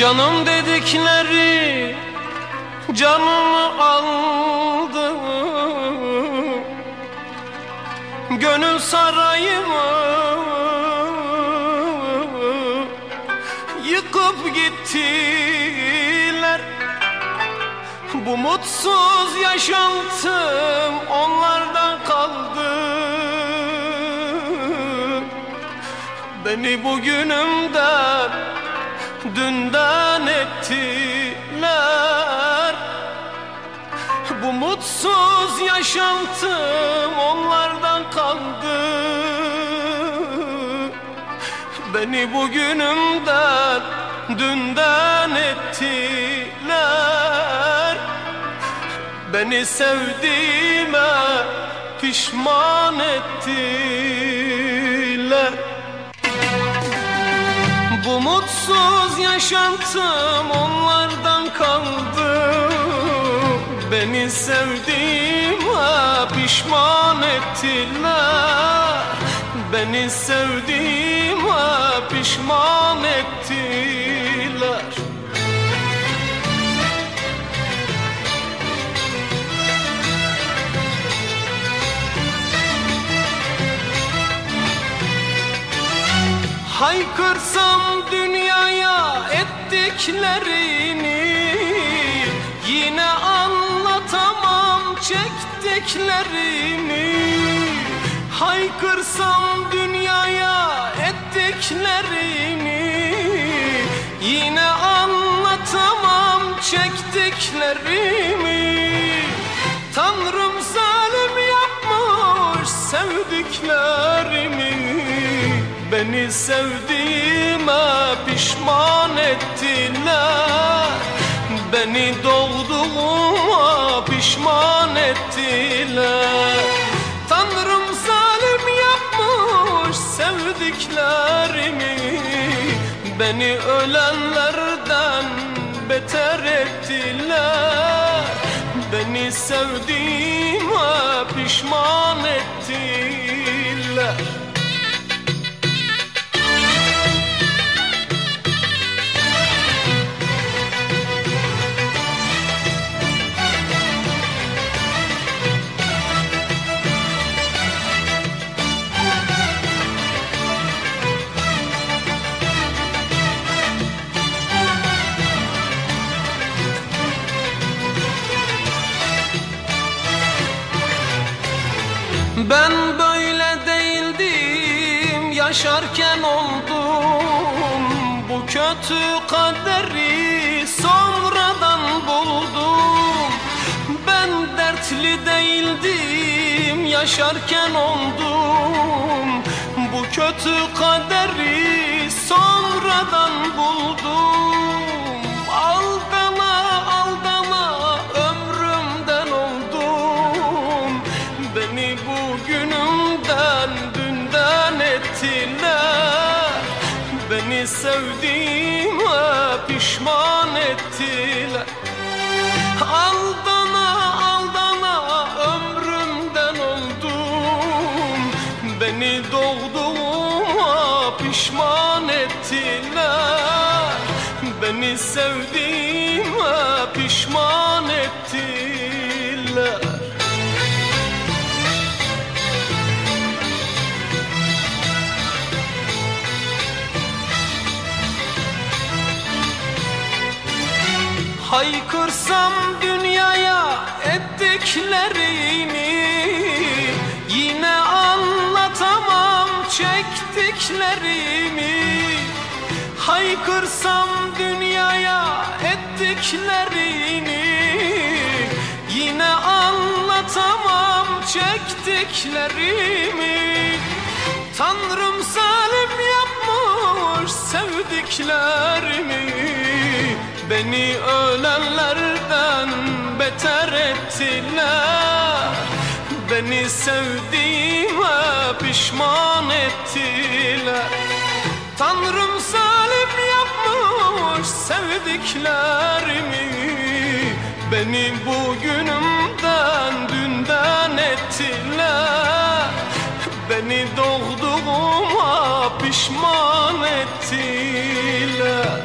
Canım dedikleri canımı aldı. Gönül sarayımı yıkıp gittiler. Bu mutsuz yaşantım onlardan kaldı. Beni bugünümden dünden mutsuz yaşantım onlardan kaldı. Beni bugünümden dünden ettiler. Beni sevdiğime pişman ettiler. Bu mutsuz yaşantım onlardan kaldı Beni sevdiğime pişman ettiler. Beni sevdiğime pişman ettiler. Haykırsam dünyaya ettiklerini Yine anlatamam çektiklerini Haykırsam dünyaya ettiklerini Yine anlatamam çektiklerimi. Tanrım zalim yapmış sevdiklerimi Beni sevdiğime pişman ettiler ettiler. Tanrım zalim yapmış sevdiklerimi. Beni ölenlerden beter ettiler. Beni sevdiğime pişman ettiler Ben böyle değildim yaşarken oldum. Bu kötü kaderi sonradan buldum. Ben dertli değildim yaşarken oldum. Bu kötü kaderi sonradan buldum sevdiğime pişman ettiler. Aldana aldana ömrümden oldum. Beni doğduğuma pişman ettiler. Beni sevdiğime pişman ettiler Haykırsam dünyaya ettiklerini Yine anlatamam çektiklerimi. Haykırsam dünyaya ettiklerini Yine anlatamam çektiklerimi. Tanrım zalim yapmış sevdiklerimi Beni ölenlerden beter ettiler Beni sevdiğime pişman ettiler Tanrım zalim yapmış sevdiklerimi. Beni bugünümden dünden ettiler Beni doğduğuma pişman ettiler